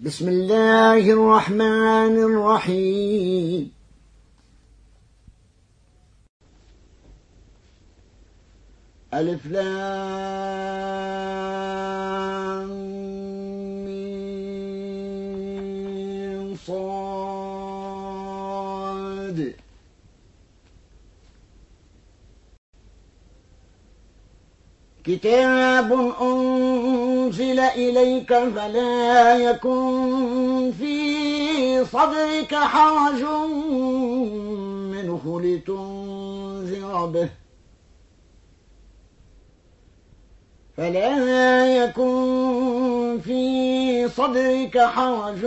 بسم الله الرحمن الرحيم. ألف لام صاد. كتاب أنزل إليك فلا يكن في صدرك حرج منه لتنذر به. فلا يكن في صدرك حرج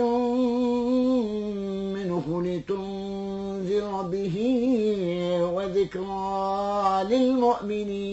منه لتنذر به وذكرى للمؤمنين.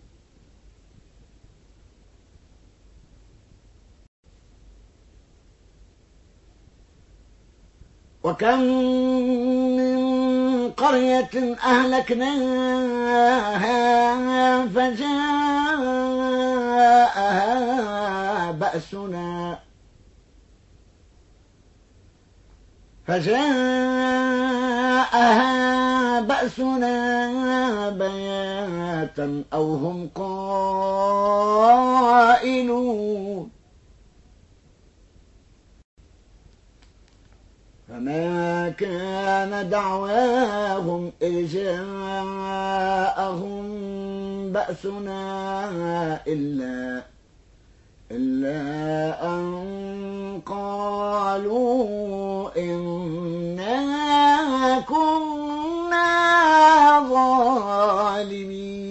وكم من قرية أهلكناها فجاءها بأسنا. فجاءها بأسنا بياتا أو هم قائلون. فما كان دعواهم إذ جاءهم بأسنا إلا إلا أن قالوا إنا كنا ظالمين.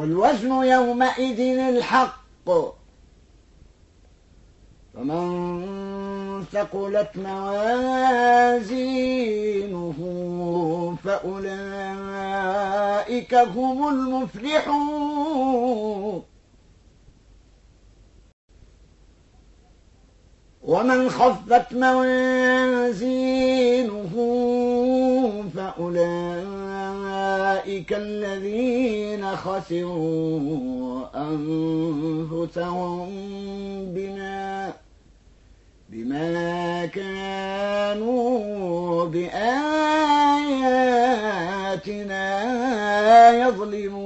والوزن يومئذ الحق. فمن ثقلت موازينه فأولئك هم المفلحون. ومن خفت موازينه فأولئك الذين خسروا أنفسهم بما بما كانوا بآياتنا يظلمون.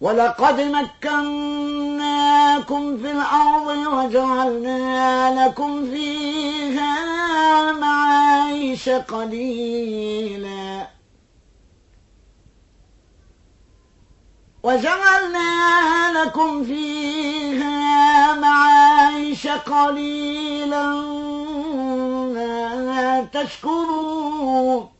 ولقد مكناكم في الأرض وجعلنا لكم فيها معايش قليلا. وجعلنا لكم فيها معايش قليلا. ما تشكرون.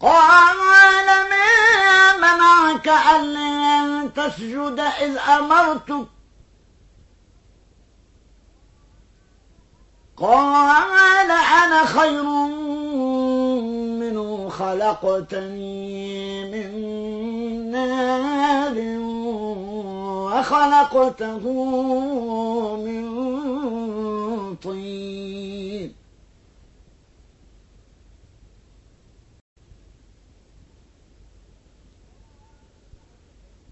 قال ما منعك ألا تسجد إذ أمرتك؟ قال أنا خير منه خلقتني من نار وخلقته من طين.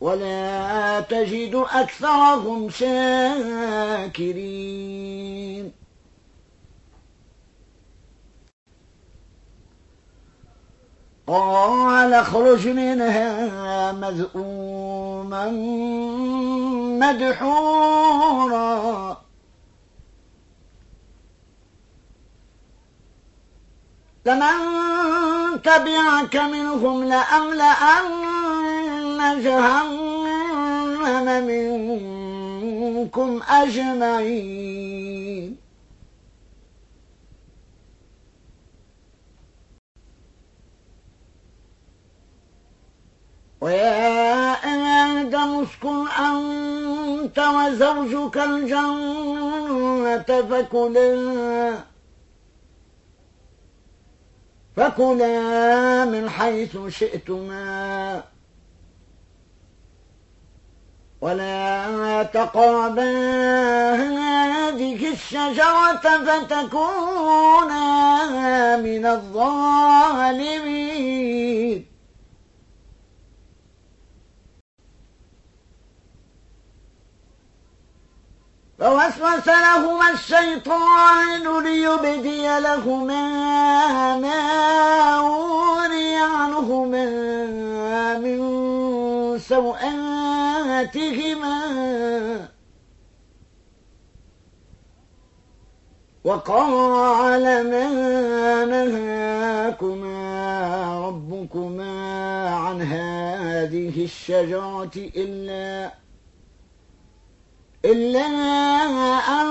ولا تجد أكثرهم شاكرين. قال اخرج منها مذءوما مدحورا. لمن تبعك منهم لأملأن جهنم منكم أجمعين. ويا آدم اسكن أنت وزوجك الجنة فكلا فكلا من حيث شئتما. ولا تقربا هذه الشجرة فتكونا من الظالمين. فوسوس لهما الشيطان ليبدي لهما ما وري عنهما من سوآتهما. وقال ما نهاكما ربكما عن هذه الشجرة إلا إلا أن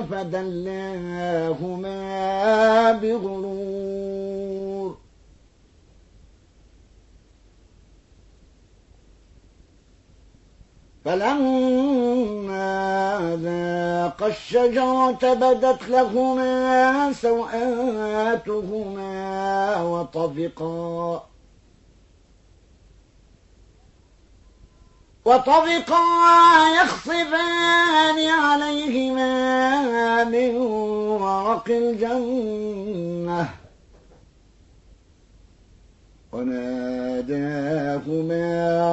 فدلاهما بغرور. فلما ذاق الشجرة بدت لهما سوآتهما وطفقا وطبقا يخصفان عليهما من ورق الجنة. وناداهما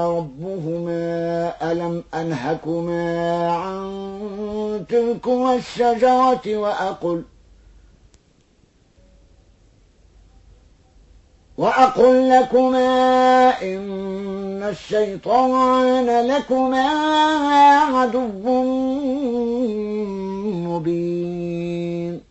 ربهما ألم أنهكما عن تلكما الشجرة وأقل وأقل لكما إن الشيطان لكما عدو مبين.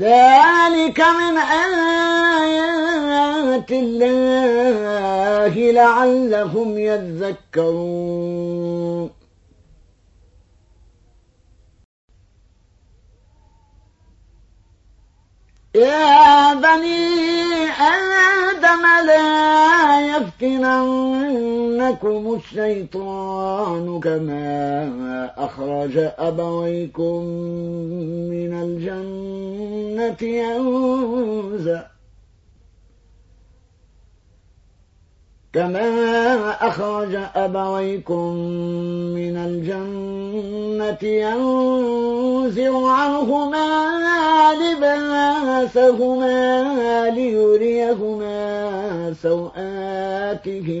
ذلك من آيات الله لعلهم يذكرون. يا بني آدم لا يفتننكم الشيطان كما أخرج أبويكم من الجنة ينزع كما أخرج أبويكم من الجنة ينزع عنهما لباسهما ليريهما سوآتهما.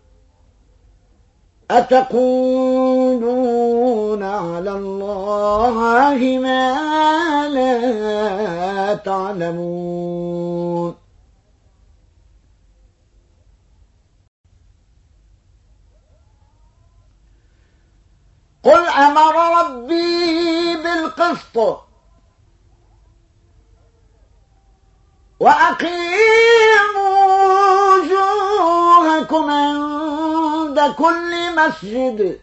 أتقولون على الله ما لا تعلمون؟ قل أمر ربي بالقسط وأقيموا وجوهكم كل مسجد.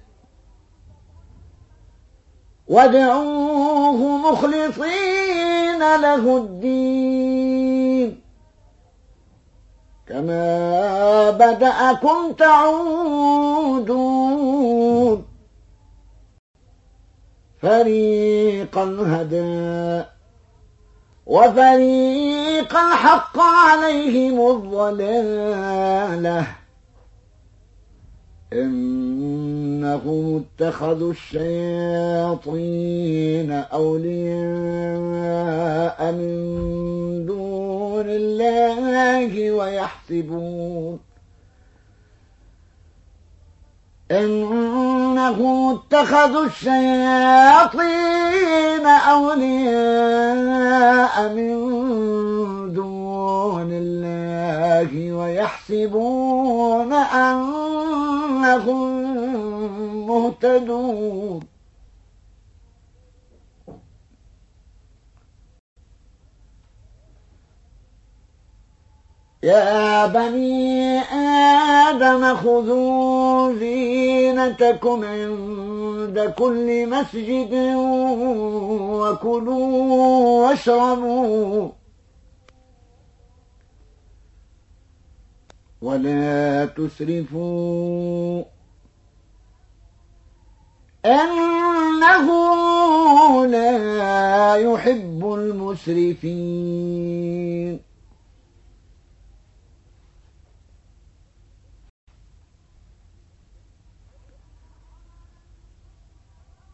وادعوه مخلصين له الدين. كما بدأكم تعودون. فريقا هدى. وفريقا حق عليهم الضلالة. إنهم اتخذوا الشياطين أولياء من دون الله ويحسبون إنه اتخذوا الشياطين أولياء من دون الله ويحسبون أنهم مهتدون. يا بني آدم خذوا زينتكم عند كل مسجد وكلوا واشربوا. ولا تسرفوا إنه لا يحب المسرفين.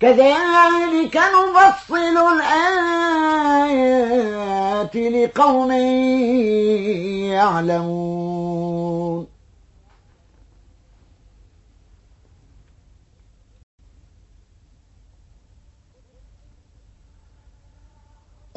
كذلك نفصل الآيات لقوم يعلمون.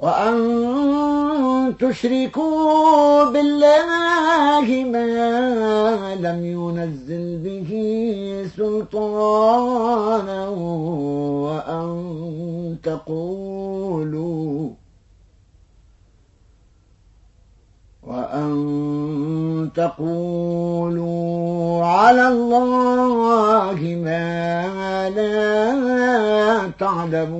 وأن تشركوا بالله ما لم ينزل به سلطانا وأن تقولوا وأن تقولوا على الله ما لا تعلمون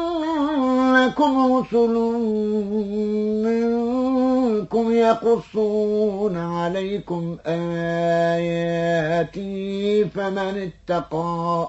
يأتينكم رسل منكم يقصون عليكم آياتي فمن اتقى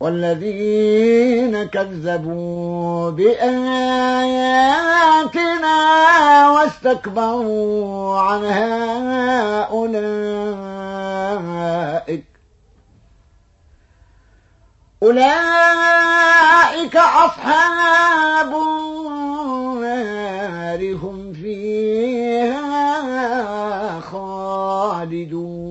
والذين كذبوا بآياتنا واستكبروا عنها أولئك أولئك أصحاب النار هم فيها خالدون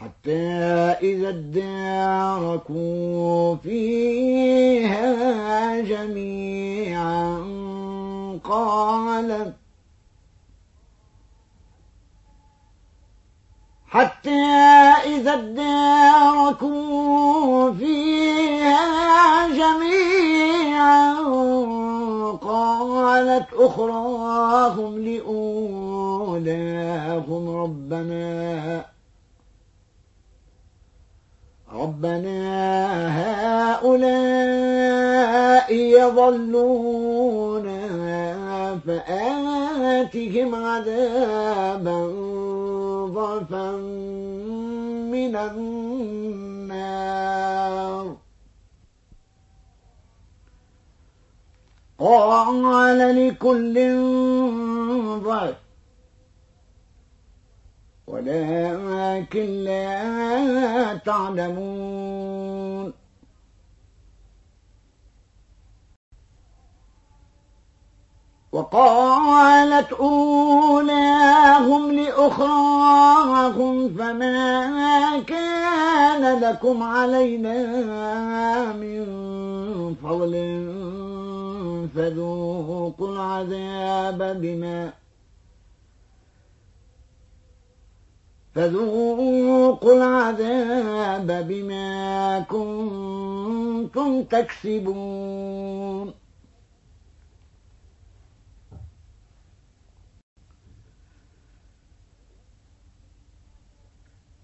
حتى إذا اداركوا فيها جميعا قال حتى إذا اداركوا فيها جميعا قالت أخراهم لأولاهم ربنا ربنا هؤلاء يضلون فآتهم عذابا ضعفا من النار. قال لكل ضعف ولكن لا تعلمون. وقالت أولاهم لأخراهم فما كان لكم علينا من فضل فذوقوا العذاب بما فذوقوا العذاب بما كنتم تكسبون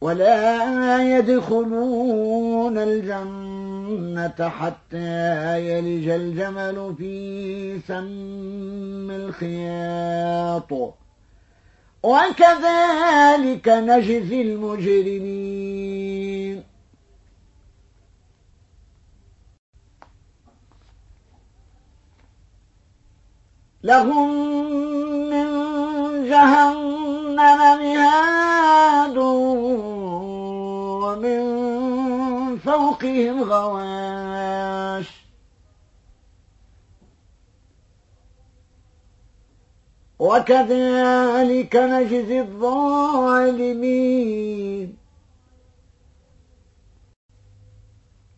ولا يدخلون الجنة حتى يلج الجمل في سم الخياط. وكذلك نجزي المجرمين. لهم من جهنم مهاد ومن فوقهم غواش. وكذلك نجزي الظالمين.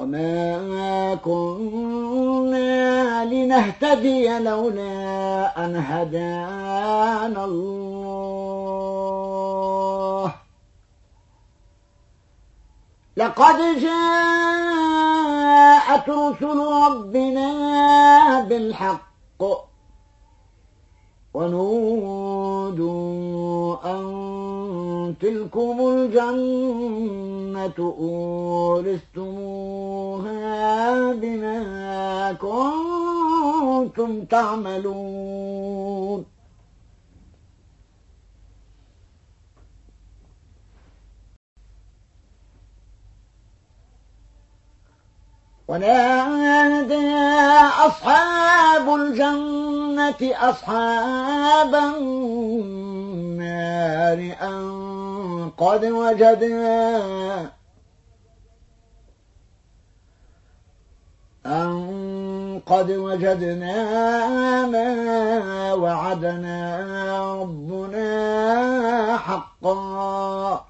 وما كنا لنهتدي لولا أن هدانا الله. لقد جاءت رسل ربنا بالحق ونودوا أن تلكم الجنة أورثتموها بما كنتم تعملون ونادى أصحاب الجنة أصحاب النار أن قد وجدنا أن قد وجدنا ما وعدنا ربنا حقا.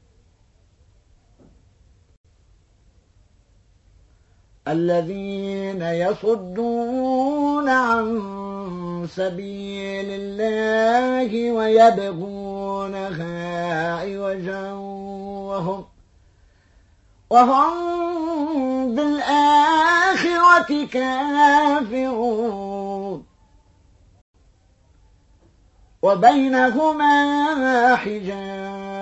الذين يصدون عن سبيل الله ويبغونها عوجا وهم وهم بالآخرة كافرون. وبينهما حجاب.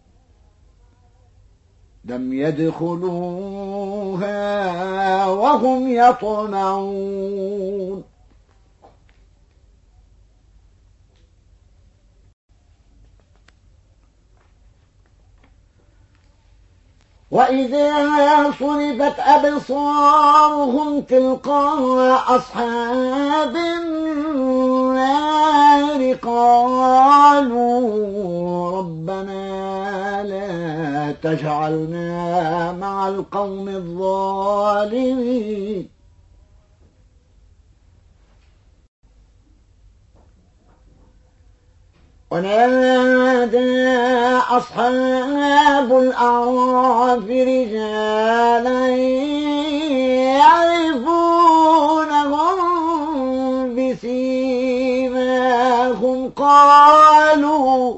لم يدخلوها وهم يطمعون. وإذا صرفت أبصارهم تلقاء أصحاب النار قالوا ربنا لا تجعلنا مع القوم الظالمين. ونادى أصحاب الأعراف رجالا يعرفونهم بسيماهم قالوا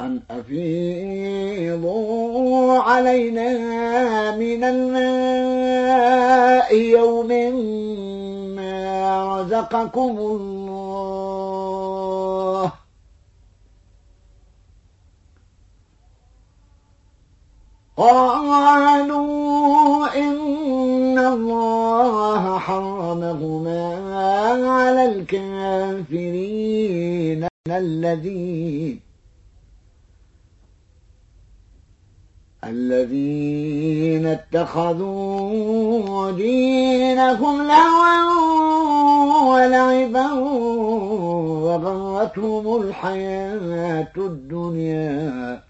أن أفيضوا علينا من الماء يوم ما رزقكم الله. قالوا إن الله حرمهما على الكافرين الذين الذين اتخذوا دينهم لهوا ولعبا وغرتهم الحياة الدنيا.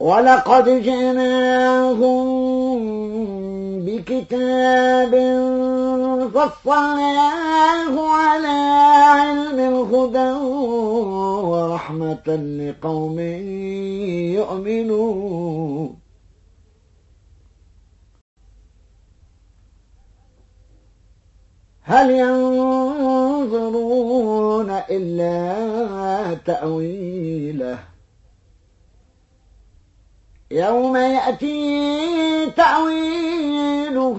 ولقد جئناهم بكتاب فصلناه على علم الهدى ورحمة لقوم يؤمنون. هل ينظرون إلا تأويله؟ يوم يأتي تأويله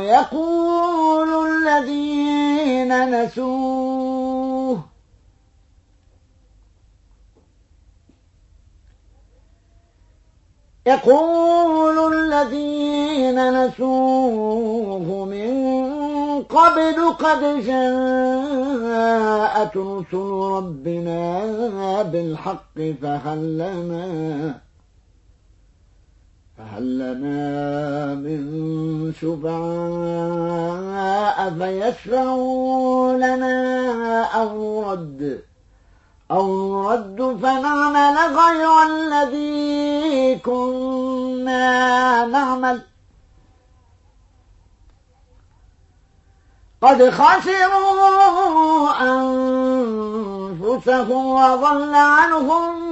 يقول الذين نسوه. يقول الذين نسوه من قبل قد جاءت رسل ربنا بالحق فهل لنا فهل لنا من شفعاء فيشفعوا لنا أو رد أو رد فنعمل غير الذي كنا نعمل. قد خسروا أنفسهم وضل عنهم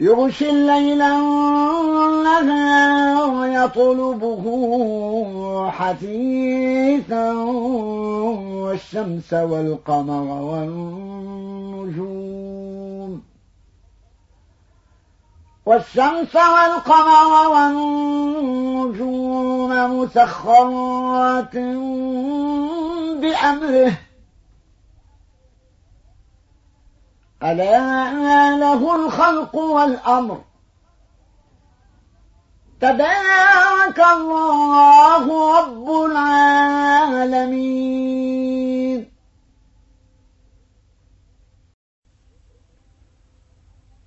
يغشي الليل النهار يطلبه حثيثا والشمس والقمر والنجوم. والشمس والقمر والنجوم مسخرات بأمره ألا له الخلق والأمر؟ تبارك الله رب العالمين.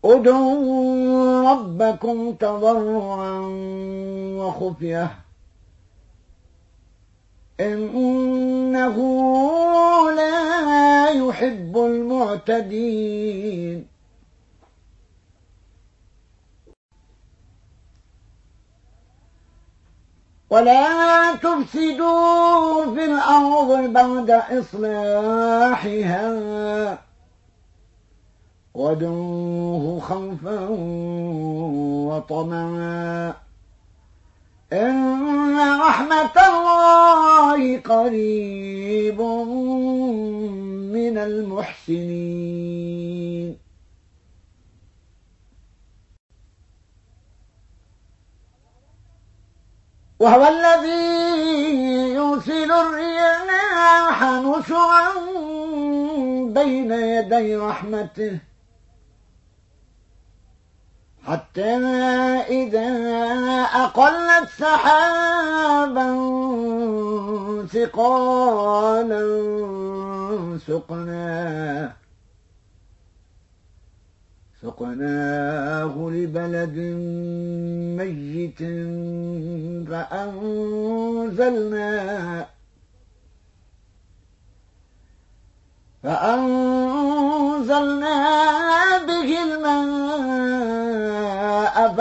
ادعوا ربكم تضرعا وخفية. إنه لا يحب المعتدين. ولا تفسدوا في الأرض بعد إصلاحها. ودوه خوفا وطمعا. إن رحمة الله قريب من المحسنين. وهو الذي يرسل الرياح نشرا بين يدي رحمته. حتى إذا أقلت سحابا ثقالا سقناه سقناه لبلد ميت فأنزلنا فأنزلنا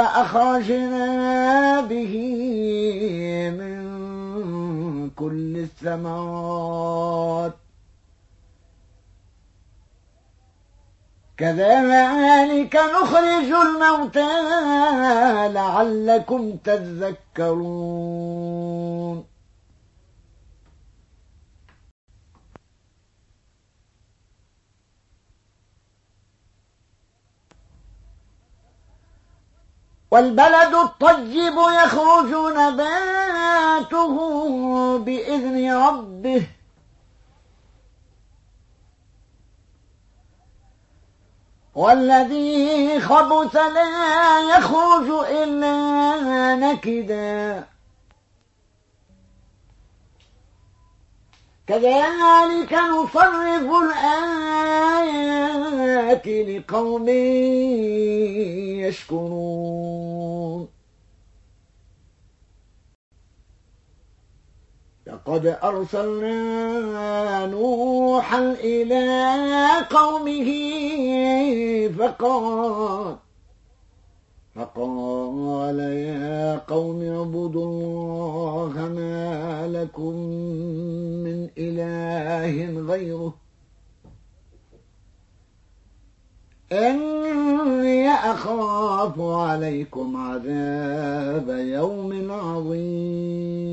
فأخرجنا به من كل الثمرات. كذلك نخرج الموتى لعلكم تذكرون. والبلد الطيب يخرج نباته بإذن ربه. والذي خبث لا يخرج إلا نكدا. كذلك نصرف الآيات لقوم يشكرون. لقد أرسلنا نوحا إلى قومه فقال فقال يا قوم اعبدوا الله ما لكم من إله غيره. إني أخاف عليكم عذاب يوم عظيم.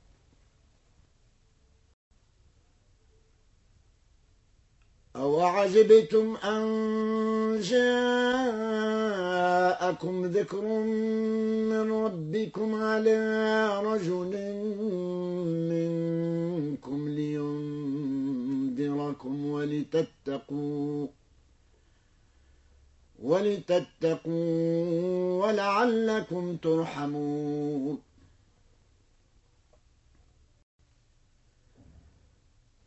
أوعجبتم أن جاءكم ذكر من ربكم على رجل منكم لينذركم ولتتقوا ولتتقوا ولعلكم ترحمون.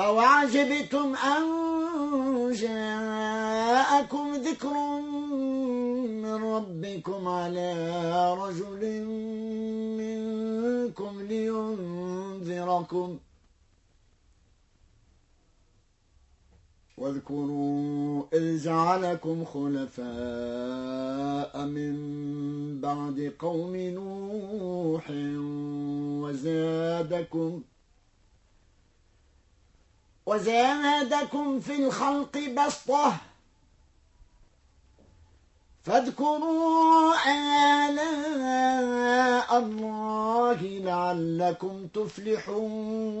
أو عجبتم أن جاءكم ذكر من ربكم على رجل منكم لينذركم واذكروا إذ جعلكم خلفاء من بعد قوم نوح وزادكم ۖ وزادكم في الخلق بسطة. فاذكروا آلاء الله لعلكم تفلحون.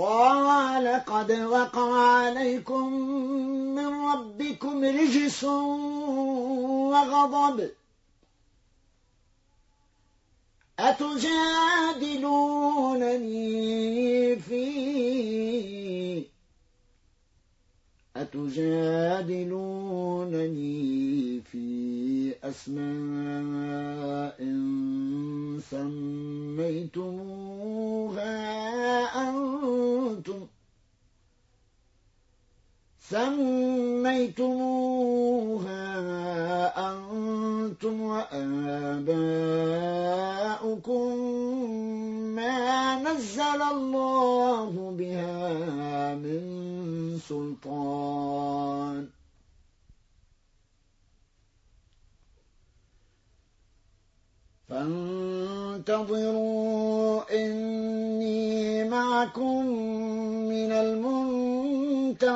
قال قد وقع عليكم من ربكم رجس وغضب. أتجادلونني في أتجادلونني في أسماء سميتموها أنتم سميتموها أنتم وآباؤكم ما نزل الله بها من سلطان. فانتظروا إني معكم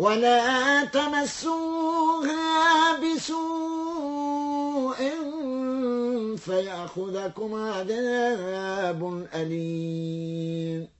ولا تمسوها بسوء فيأخذكم عذاب أليم.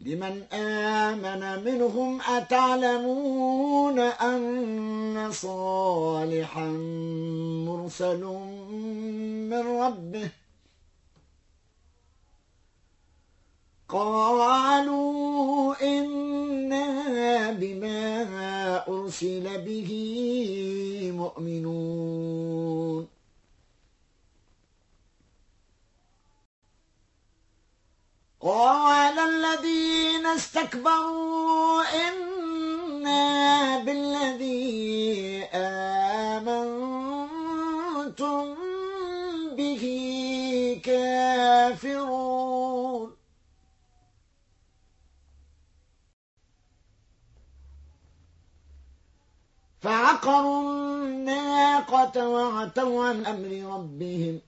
لمن آمن منهم أتعلمون أن صالحا مرسل من ربه؟ قالوا إنا بما أرسل به مؤمنون. قال الذين استكبروا إنا بالذي آمنتم به كافرون. فعقروا الناقة وعتوا عن أمر ربهم.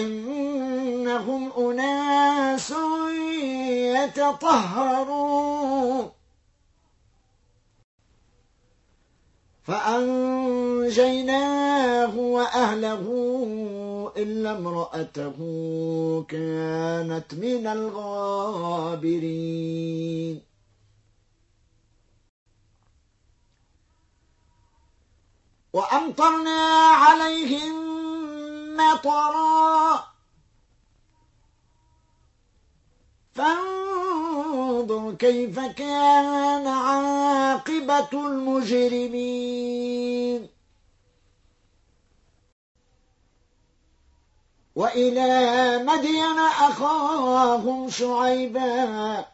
إنهم أناس يتطهرون. فأنجيناه وأهله إلا امرأته كانت من الغابرين. وأمطرنا عليهم مطرا. فانظر كيف كان عاقبة المجرمين. وإلى مدين أخاهم شعيباً.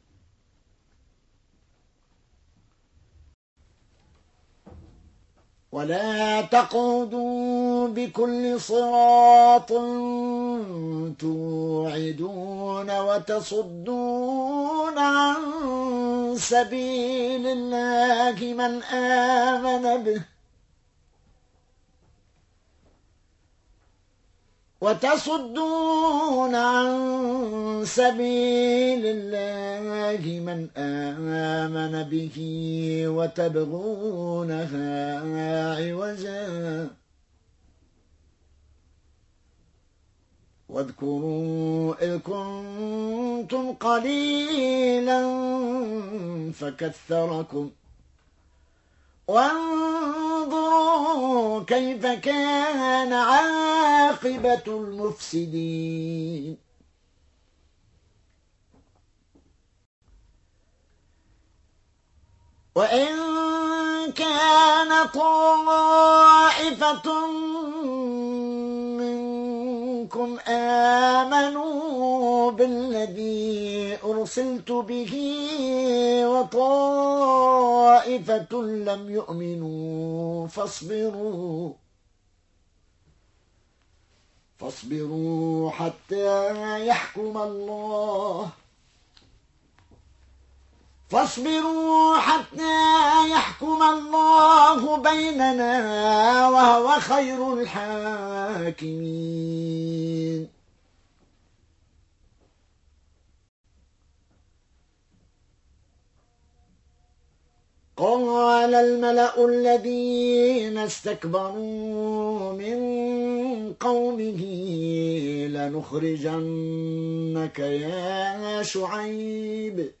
ولا تقعدوا بكل صراط توعدون وتصدون عن سبيل الله من آمن به وتصدون عن سبيل الله من آمن به وتبغونها عوجا. واذكروا إذ كنتم قليلا فكثركم وانظروا كيف كان عاقبة المفسدين. وإن كان طائفة منكم آمنوا بالذي أرسلت به وطائفة لم يؤمنوا فاصبروا فاصبروا حتى يحكم الله. فاصبروا حتى يحكم الله بيننا وهو خير الحاكمين. قال الملأ الذين استكبروا من قومه لنخرجنك يا شعيب.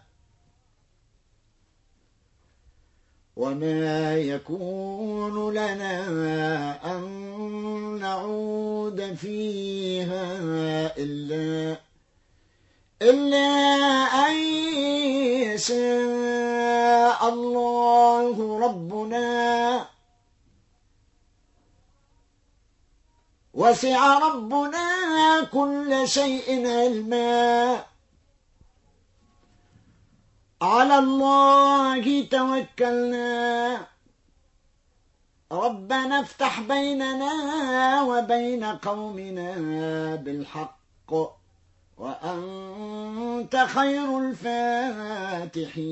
وما يكون لنا أن نعود فيها إلا إلا أن يشاء الله ربنا. وسع ربنا كل شيء علما. على الله توكلنا. ربنا افتح بيننا وبين قومنا بالحق. وأنت خير الفاتحين.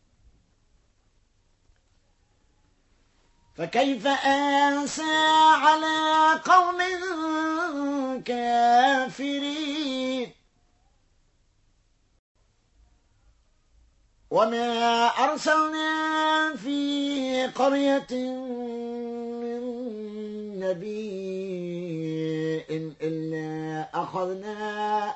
فكيف آسى على قوم كافرين؟ وما أرسلنا في قرية من نبي إلا أخذنا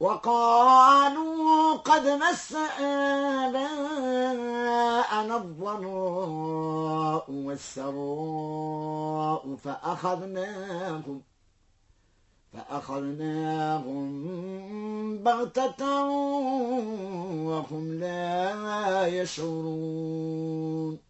وقالوا قد مس آباءنا الضراء والسراء فأخذناهم فأخذناهم بغتة وهم لا يشعرون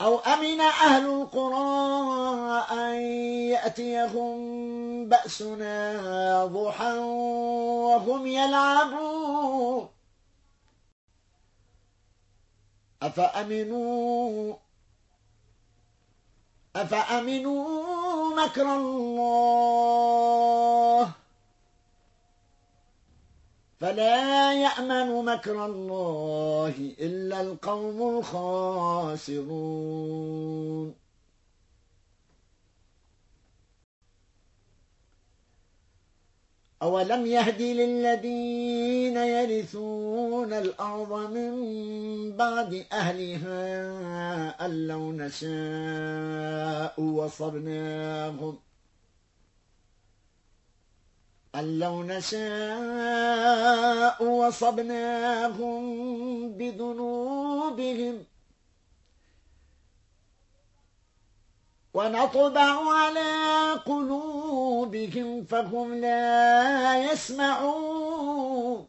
أو أمن أهل القرى أن يأتيهم بأسنا ضحى وهم يلعبون. أفأمنوا أفأمنوا مكر الله؟ فلا يأمن مكر الله إلا القوم الخاسرون. أولم يهد للذين يرثون الأرض من بعد أهلها أن لو نشاء وصبناهم أن لو نشاء وصبناهم بذنوبهم ونطبع على قلوبهم فهم لا يسمعون.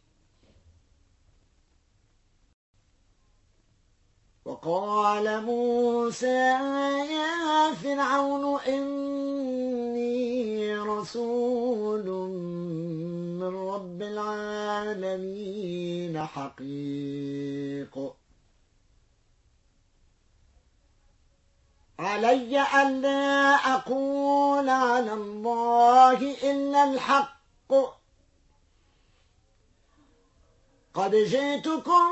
وقال موسى يا فرعون إني رسول من رب العالمين حقيق. علي ألا أقول على الله إلا الحق. قد جئتكم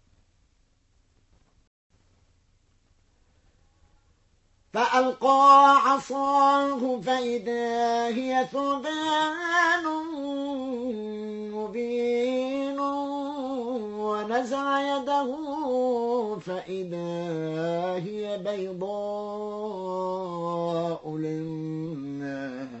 فألقى عصاه فإذا هي ثبان مبين ونزع يده فإذا هي بيضاء للناظرين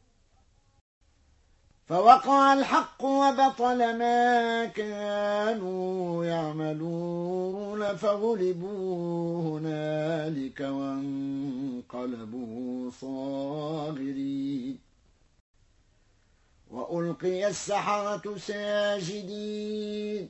فوقع الحق وبطل ما كانوا يعملون فغلبوا هنالك وانقلبوا صاغرين. وألقي السحرة ساجدين.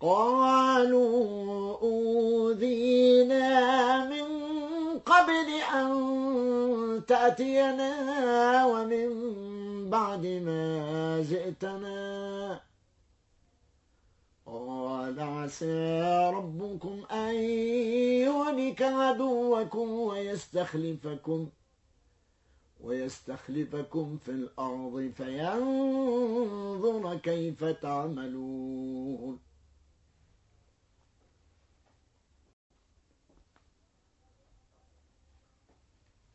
قالوا أوذينا من قبل أن تأتينا ومن بعد ما جئتنا. قال عسى ربكم أن يهلك عدوكم ويستخلفكم ويستخلفكم في الأرض فينظر كيف تعملون.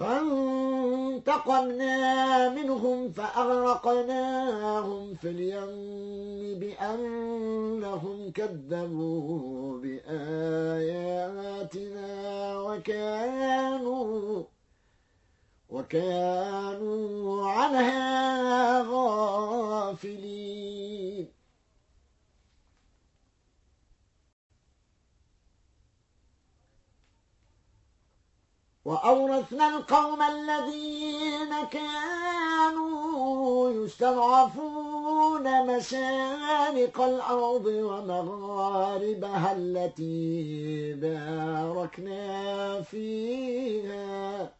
فانتقمنا منهم فأغرقناهم في اليم بأنهم كذبوا بآياتنا وكانوا وكانوا عنها غافلين. وأورثنا القوم الذين كانوا يستضعفون مشارق الأرض ومغاربها التي باركنا فيها.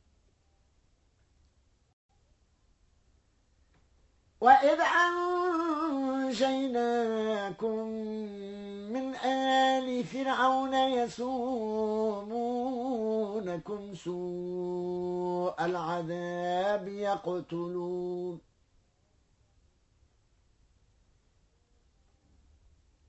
وإذ أنجيناكم من آل فرعون يسومونكم سوء العذاب يقتلون.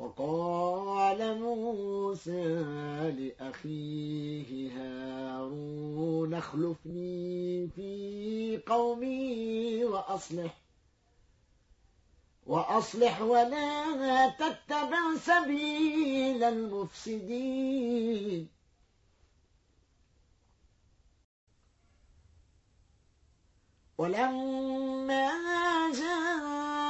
وقال موسى لأخيه هارون اخلفني في قومي وأصلح وأصلح ولا تتبع سبيل المفسدين. ولما جاء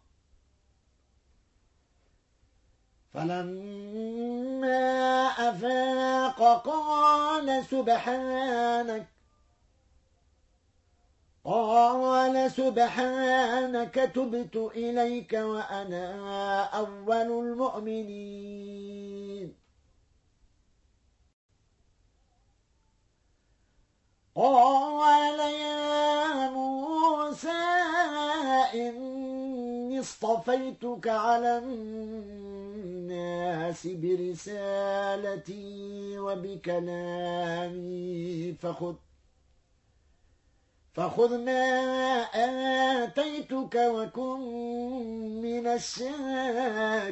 فلما أفاق قال سبحانك قال سبحانك تبت إليك وأنا أول المؤمنين. قال يا موسى إني اصطفيتك على الناس برسالتي وبكلامي فخذ فخذ ما آتيتك وكن من الشاكرين.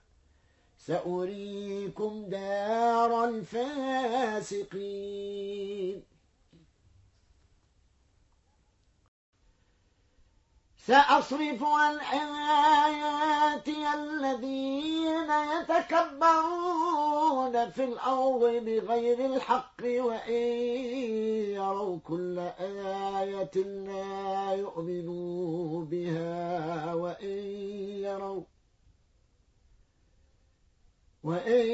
سأريكم دار الفاسقين. سأصرف عن آياتي الذين يتكبرون في الأرض بغير الحق وإن يروا كل آية لا يؤمنوا بها وإن يروا وإن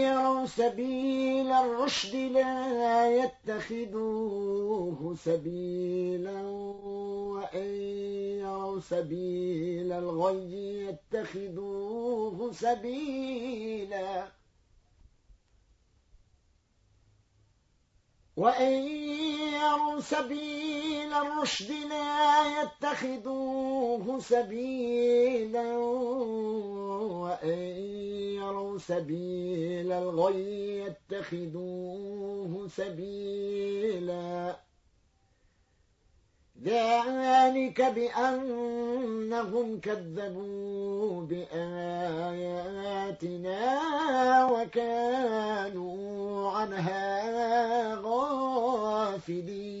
يروا سبيل الرشد لا يتخذوه سبيلا وإن يروا سبيل الغي يتخذوه سبيلا وإن يروا سبيل الرشد لا يتخذوه سبيلا وإن يروا سبيل الغي يتخذوه سبيلا ذلك بأنهم كذبوا بآياتنا وكانوا عنها غافلين.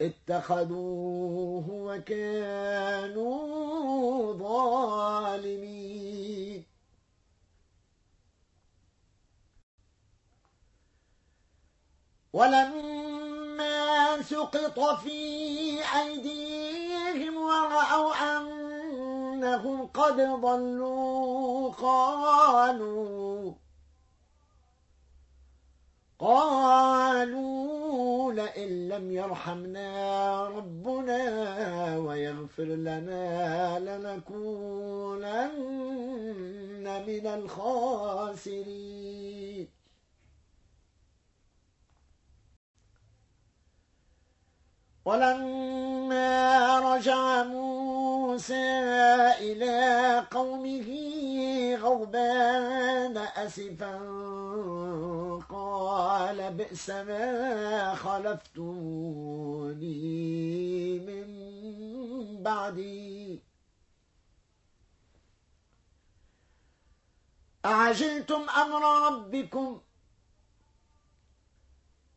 اتخذوه وكانوا ظالمين. ولما سقط في أيديهم ورأوا أنهم قد ضلوا قالوا قالوا لئن لم يرحمنا ربنا ويغفر لنا لنكونن من الخاسرين. ولما رجع موسى إلى قومه غضبان أسفا قال بئس ما خلفتوني من بعدي. أعجلتم أمر ربكم؟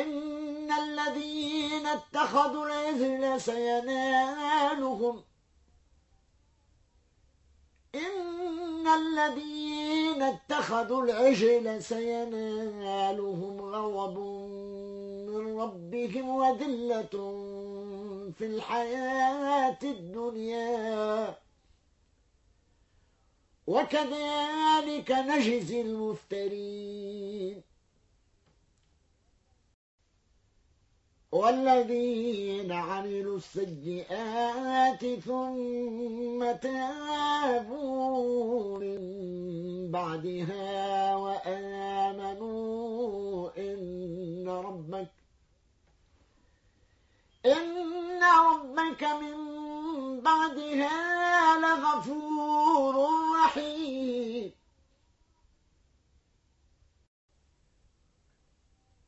إن الذين اتخذوا العزل سينالهم. إن الذين اتخذوا العجل سينالهم غضب من ربهم وذلة في الحياة الدنيا. وكذلك نجزي المفترين. والذين عملوا السيئات ثم تابوا من بعدها وآمنوا إن ربك إن ربك من بعدها لغفور رحيم.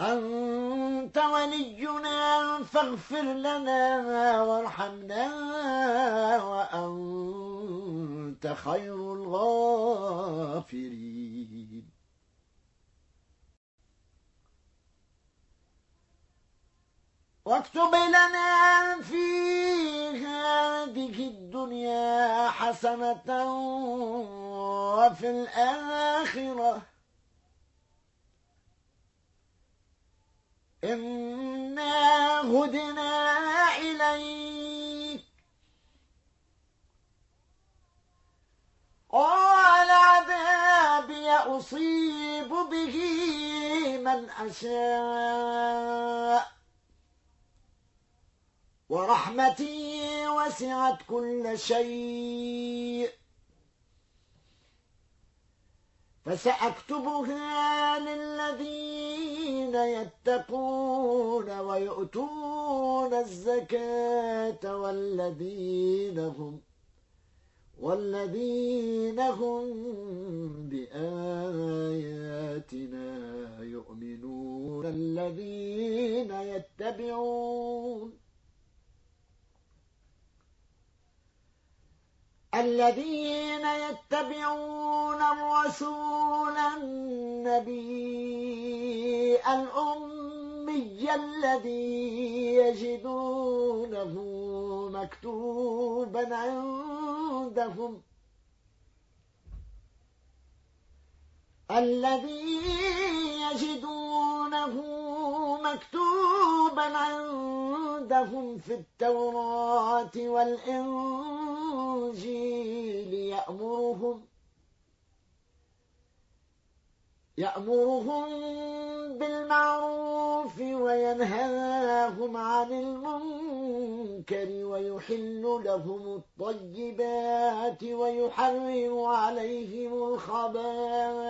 أنت ولينا فاغفر لنا وارحمنا وأنت خير الغافرين. واكتب لنا في هذه الدنيا حسنة وفي الآخرة إنا هدنا إليك قال عذابي أصيب به من أشاء ورحمتي وسعت كل شيء فسأكتبها للذين يتقون ويؤتون الزكاة والذين هم والذين هم بآياتنا يؤمنون الذين يتبعون الذين يتبعون الرسول النبي الأمي الذي يجدونه مكتوبا عندهم الذي يجدونه مكتوبا عندهم في التوراة والإنجيل يأمرهم يأمرهم بالمعروف وينهاهم عن المنكر ويحل لهم الطيبات ويحرم عليهم الخبائث.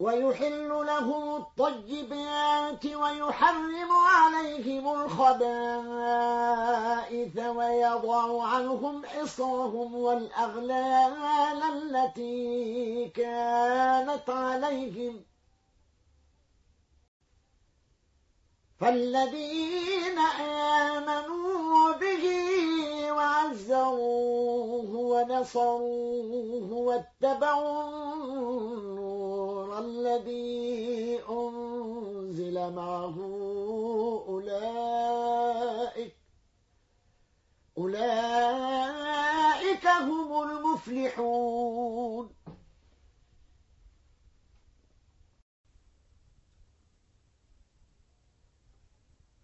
ويحل لهم الطيبات ويحرم عليهم الخبائث ويضع عنهم إصرهم والأغلال التي كانت عليهم. فالذين آمنوا به وعزروه ونصروه واتبعوا النور الذي أنزل معه أولئك أولئك هم المفلحون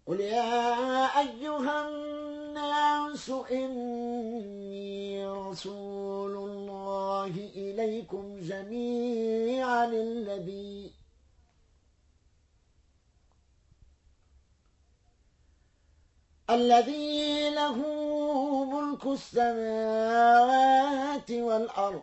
قل يا أيها الناس إني رسول الله إليكم جميعا الذي الذي له ملك السماوات والأرض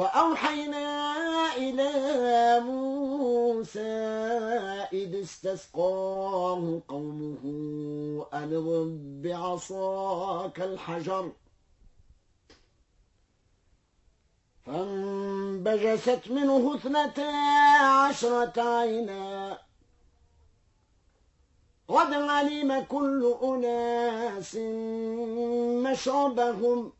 وأوحينا إلى موسى استسقاه قومه أن اضرب بعصاك الحجر. فانبجست منه اثنتا عشرة عينا. قد علم كل أناس مشربهم.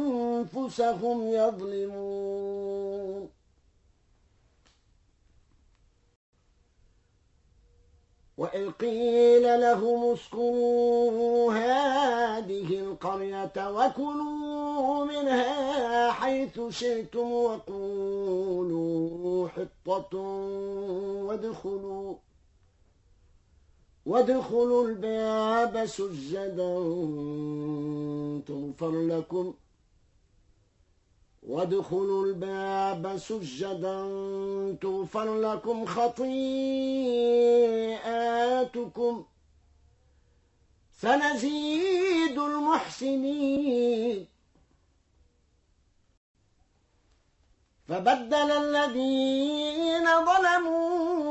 يظلمون. وإذ قيل لهم اسكنوا هذه القرية وكلوا منها حيث شئتم وقولوا حطة وادخلوا وادخلوا الباب سجدا تغفر لكم. وادخلوا الباب سجدا تغفر لكم خطيئاتكم. سنزيد المحسنين. فبدل الذين ظلموا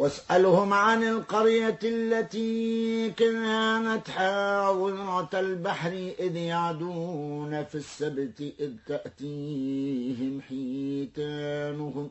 واسألهم عن القرية التي كانت حاضرة البحر إذ يعدون في السبت إذ تأتيهم حيتانهم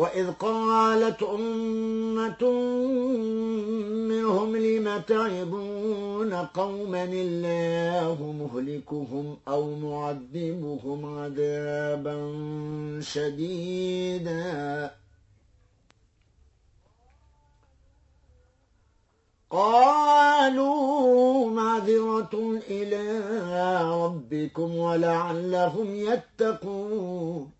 وإذ قالت أمة منهم لم تعظون قوما الله مهلكهم أو معذبهم عذابا شديدا. قالوا معذرة إلى ربكم ولعلهم يتقون.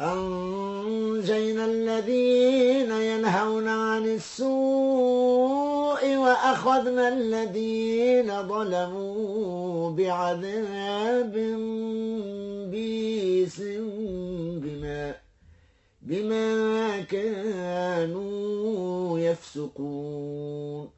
أنجينا الذين ينهون عن السوء وأخذنا الذين ظلموا بعذاب بيس بما بما كانوا يفسقون.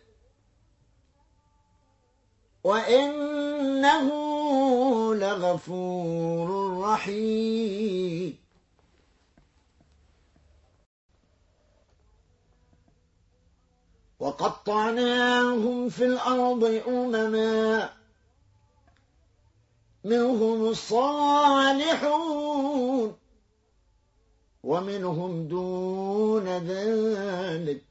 وإنه لغفور رحيم وقطعناهم في الأرض أمما منهم الصالحون ومنهم دون ذلك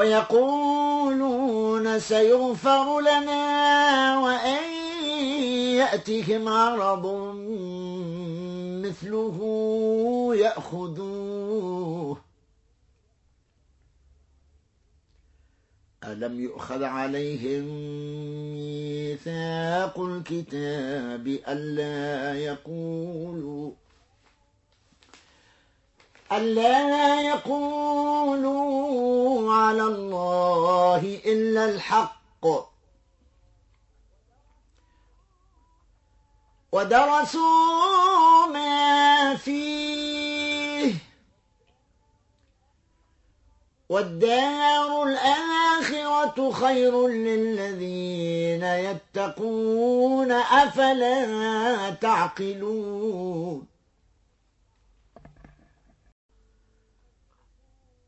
ويقولون سيغفر لنا وأن يأتهم عرض مثله يأخذوه. ألم يؤخذ عليهم ميثاق الكتاب ألا يقولوا ألا يقولوا على الله إلا الحق. ودرسوا ما فيه. والدار الآخرة خير للذين يتقون أفلا تعقلون.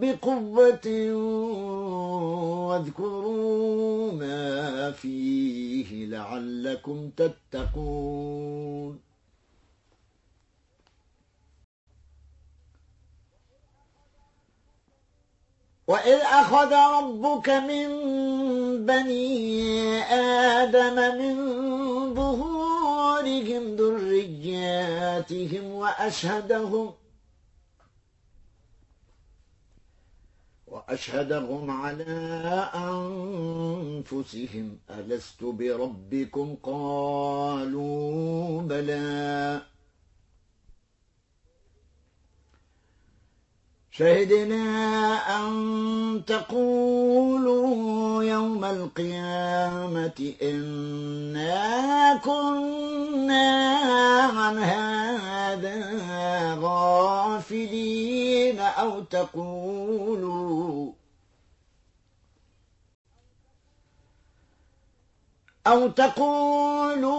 بقوة واذكروا ما فيه لعلكم تتقون. وإذ أخذ ربك من بني آدم من ظهورهم ذرياتهم وأشهدهم وأشهدهم على أنفسهم. ألست بربكم؟ قالوا بلى. شهدنا أن تقولوا يوم القيامة إنا كنا عن هذا غافلين أو تقولوا أو تقولوا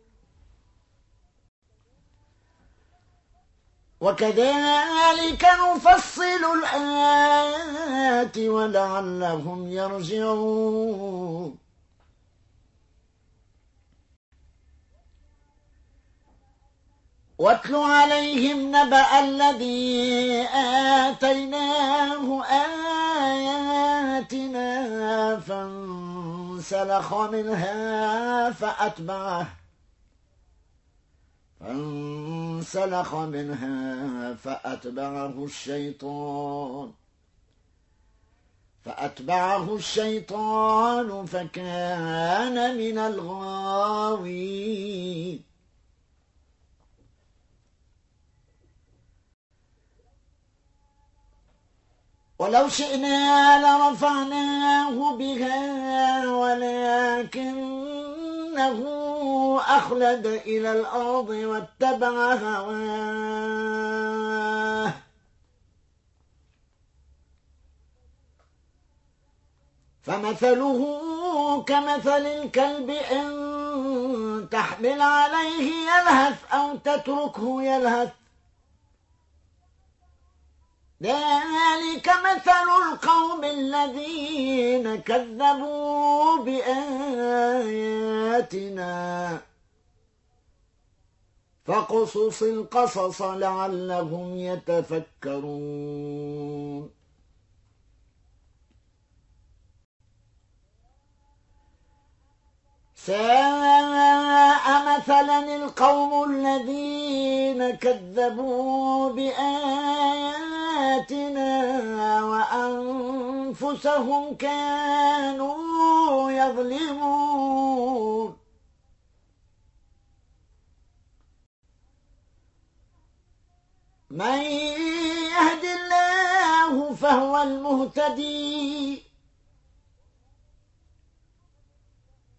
وكذلك نفصل الآيات ولعلهم يرجعون. واتل عليهم نبأ الذي آتيناه آياتنا فانسلخ منها فأتبعه. فانسلخ منها فأتبعه الشيطان. فأتبعه الشيطان فكان من الغاوين. ولو شئنا لرفعناه بها ولكنه أخلد إلى الأرض واتبع هواه. فمثله كمثل الكلب إن تحمل عليه يلهث أو تتركه يلهث. ذلك مثل القوم الذين كذبوا بآياتنا. فقصص القصص لعلهم يتفكرون. ساء مثلا القوم الذين كذبوا بآياتنا وأنفسهم كانوا يظلمون من يهد الله فهو المهتدي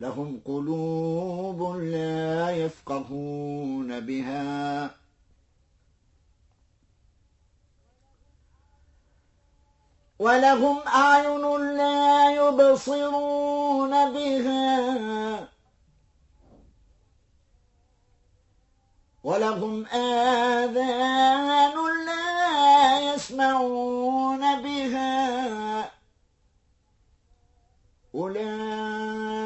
لهم قلوب لا يفقهون بها. ولهم أعين لا يبصرون بها. ولهم آذان لا يسمعون بها. أولئك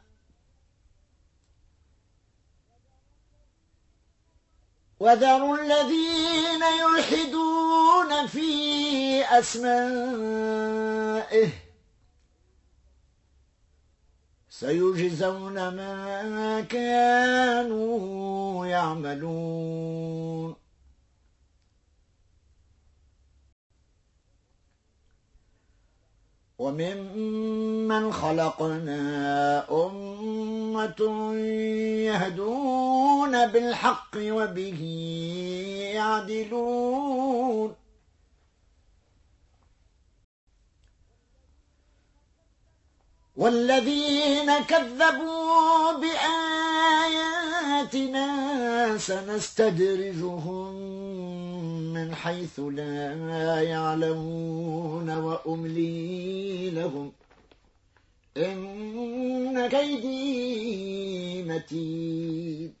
وذروا الذين يلحدون في أسمائه. سيجزون ما كانوا يعملون. وممن خلقنا أمة يهدون بالحق وبه يعدلون. والذين كذبوا بآياتنا سنستدرجهم من حيث لا يعلمون وأملي لهم. إن كيدي متين.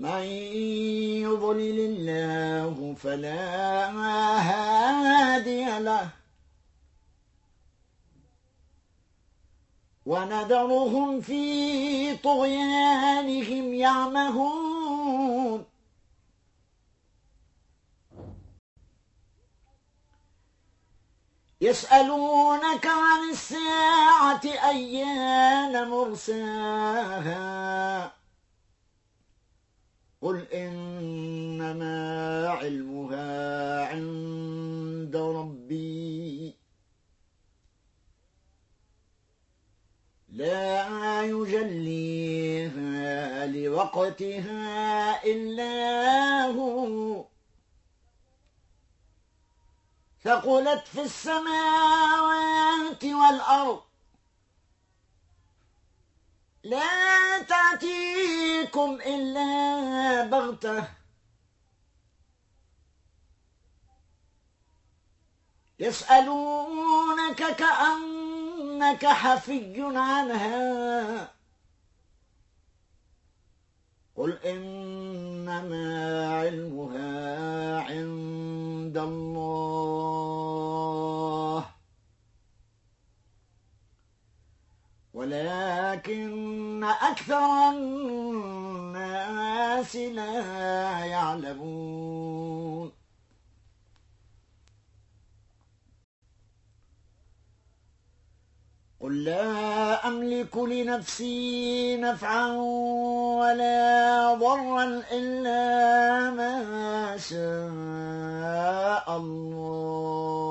من يضلل الله فلا هادي له. ونذرهم في طغيانهم يعمهون. يسألونك عن الساعة أيان مرساها. قل إنما علمها عند ربي لا يجليها لوقتها إلا هو ثقلت في السماوات والأرض لا تأتيكم إلا بغتة. يسألونك كأنك حفي عنها. قل إنما علمها عند الله. ولكن أكثر الناس لا يعلمون. قل لا أملك لنفسي نفعا ولا ضرا إلا ما شاء الله.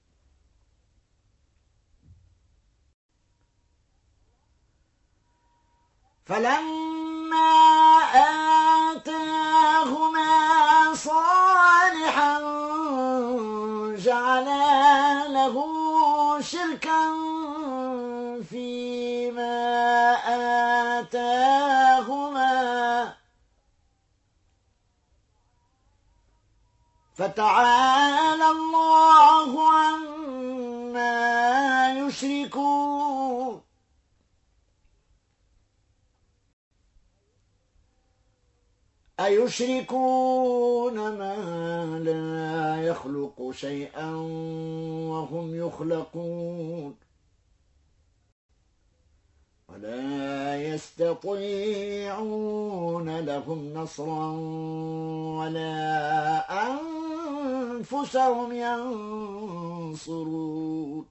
فلما آتاهما صالحا جعلا له شركا فيما آتاهما فتعالى الله عما يشركون. أيشركون ما لا يخلق شيئا وهم يخلقون ولا يستطيعون لهم نصرا ولا أنفسهم ينصرون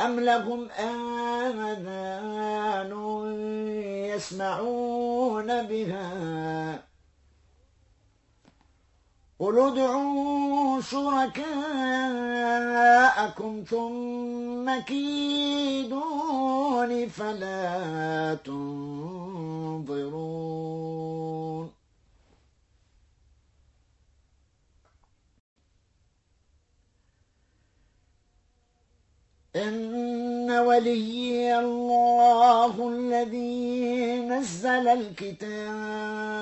أم لهم آذان يسمعون بها؟ قل ادعوا شركاءكم ثم كيدون فلا تنظرون. إن ولي الله الذي نزل الكتاب.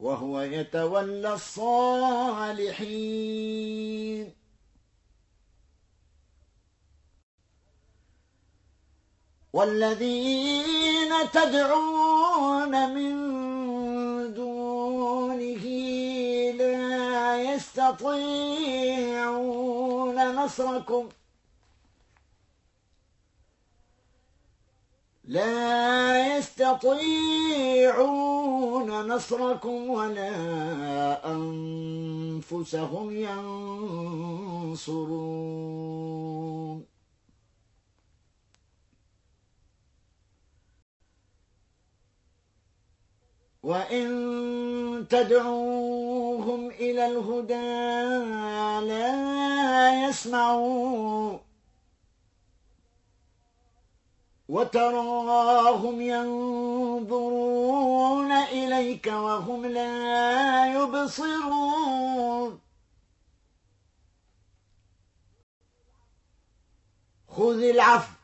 وهو يتولى الصالحين. والذين تدعون من دونه لا يستطيعون نصركم. لا يستطيعون نصركم ولا أنفسهم ينصرون. وإن تدعوهم إلى الهدى لا يسمعون وتراهم ينظرون إليك وهم لا يبصرون خذ العفو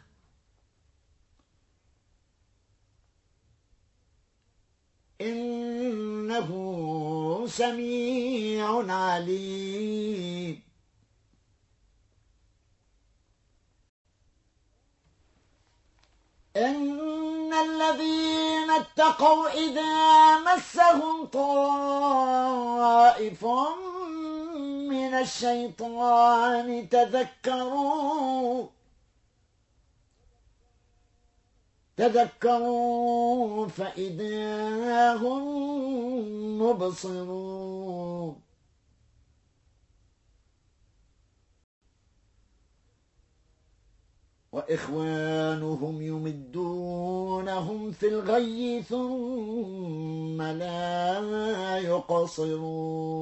إنه سميع عليم. إن الذين اتقوا إذا مسهم طائف من الشيطان تذكروا تذكروا فإذا هم مبصرون. وإخوانهم يمدونهم في الغي ثم لا يقصرون.